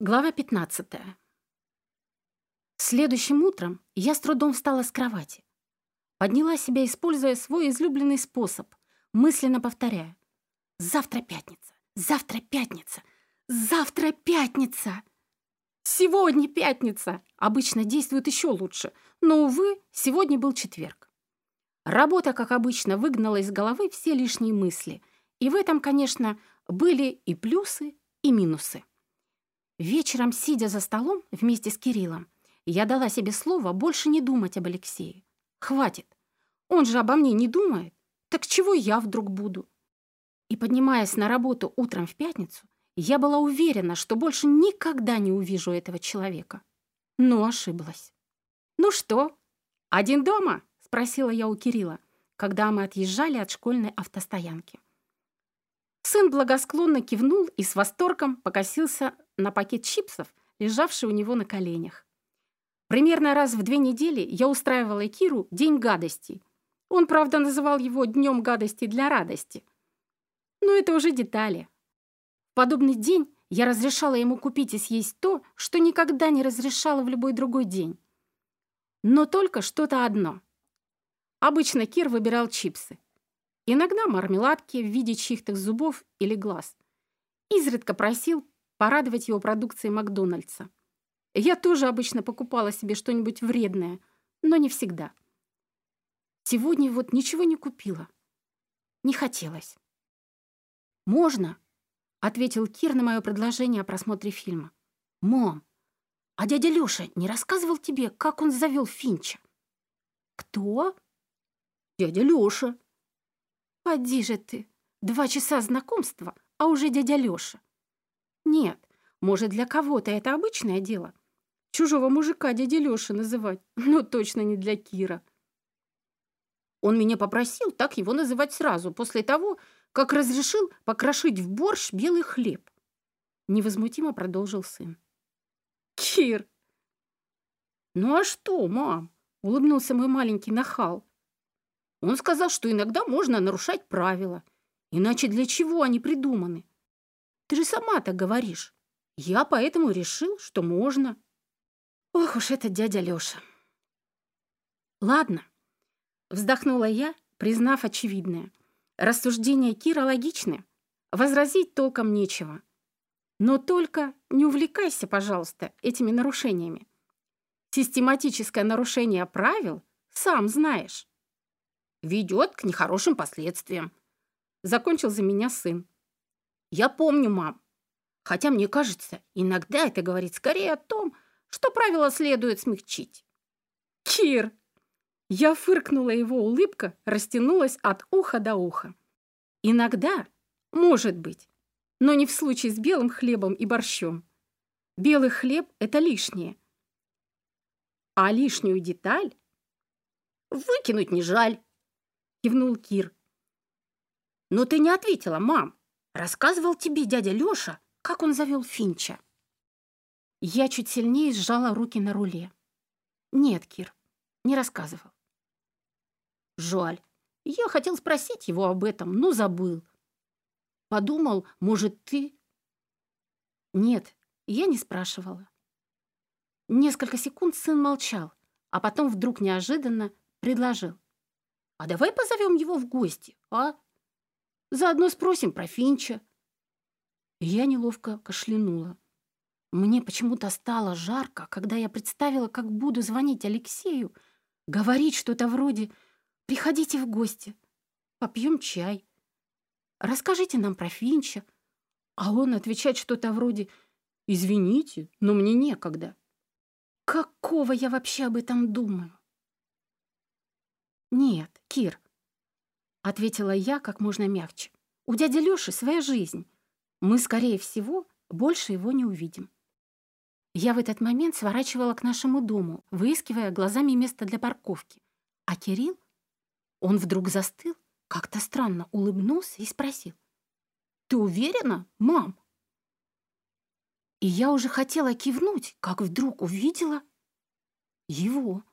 Глава 15. Следующим утром я с трудом встала с кровати. Подняла себя, используя свой излюбленный способ, мысленно повторяя. «Завтра пятница! Завтра пятница! Завтра пятница!» «Сегодня пятница!» Обычно действует еще лучше, но, увы, сегодня был четверг. Работа, как обычно, выгнала из головы все лишние мысли, и в этом, конечно, были и плюсы, и минусы. Вечером, сидя за столом вместе с Кириллом, я дала себе слово больше не думать об Алексее. Хватит. Он же обо мне не думает. Так чего я вдруг буду? И поднимаясь на работу утром в пятницу, я была уверена, что больше никогда не увижу этого человека. Но ошиблась. «Ну что, один дома?» — спросила я у Кирилла, когда мы отъезжали от школьной автостоянки. Сын благосклонно кивнул и с восторгом покосился на пакет чипсов, лежавший у него на коленях. Примерно раз в две недели я устраивала Киру день гадостей. Он, правда, называл его днем гадости для радости. Но это уже детали. В подобный день я разрешала ему купить и съесть то, что никогда не разрешала в любой другой день. Но только что-то одно. Обычно Кир выбирал чипсы. Иногда мармеладки в виде чьих-то зубов или глаз. Изредка просил порадовать его продукцией Макдональдса. Я тоже обычно покупала себе что-нибудь вредное, но не всегда. Сегодня вот ничего не купила. Не хотелось. «Можно?» — ответил Кир на мое предложение о просмотре фильма. «Мам, а дядя Лёша не рассказывал тебе, как он завел Финча?» «Кто?» «Дядя Лёша». «Поди же ты! Два часа знакомства, а уже дядя Лёша. Нет, может, для кого-то это обычное дело. Чужого мужика дядя Лёша называть, но точно не для Кира. Он меня попросил так его называть сразу, после того, как разрешил покрошить в борщ белый хлеб. Невозмутимо продолжил сын. Кир! Ну а что, мам? Улыбнулся мой маленький нахал. Он сказал, что иногда можно нарушать правила. Иначе для чего они придуманы? Ты же сама так говоришь. Я поэтому решил, что можно. Ох уж этот дядя Лёша. Ладно, вздохнула я, признав очевидное. Рассуждения Кира логичны. Возразить толком нечего. Но только не увлекайся, пожалуйста, этими нарушениями. Систематическое нарушение правил, сам знаешь, ведет к нехорошим последствиям. Закончил за меня сын. Я помню, мам. Хотя, мне кажется, иногда это говорит скорее о том, что правила следует смягчить. Кир! Я фыркнула, его улыбка растянулась от уха до уха. Иногда, может быть, но не в случае с белым хлебом и борщом. Белый хлеб — это лишнее. А лишнюю деталь выкинуть не жаль, кивнул Кир. Но ты не ответила, мам. Рассказывал тебе дядя Лёша, как он завел Финча?» Я чуть сильнее сжала руки на руле. «Нет, Кир, не рассказывал». «Жаль. Я хотел спросить его об этом, но забыл. Подумал, может, ты...» «Нет, я не спрашивала». Несколько секунд сын молчал, а потом вдруг неожиданно предложил. «А давай позовем его в гости, а?» Заодно спросим про Финча». Я неловко кашлянула. Мне почему-то стало жарко, когда я представила, как буду звонить Алексею, говорить что-то вроде «Приходите в гости, попьем чай, расскажите нам про Финча», а он отвечать что-то вроде «Извините, но мне некогда». Какого я вообще об этом думаю? Нет, Кир, ответила я как можно мягче. У дяди Лёши своя жизнь. Мы, скорее всего, больше его не увидим. Я в этот момент сворачивала к нашему дому, выискивая глазами место для парковки. А Кирилл, он вдруг застыл, как-то странно улыбнулся и спросил. «Ты уверена, мам?» И я уже хотела кивнуть, как вдруг увидела его.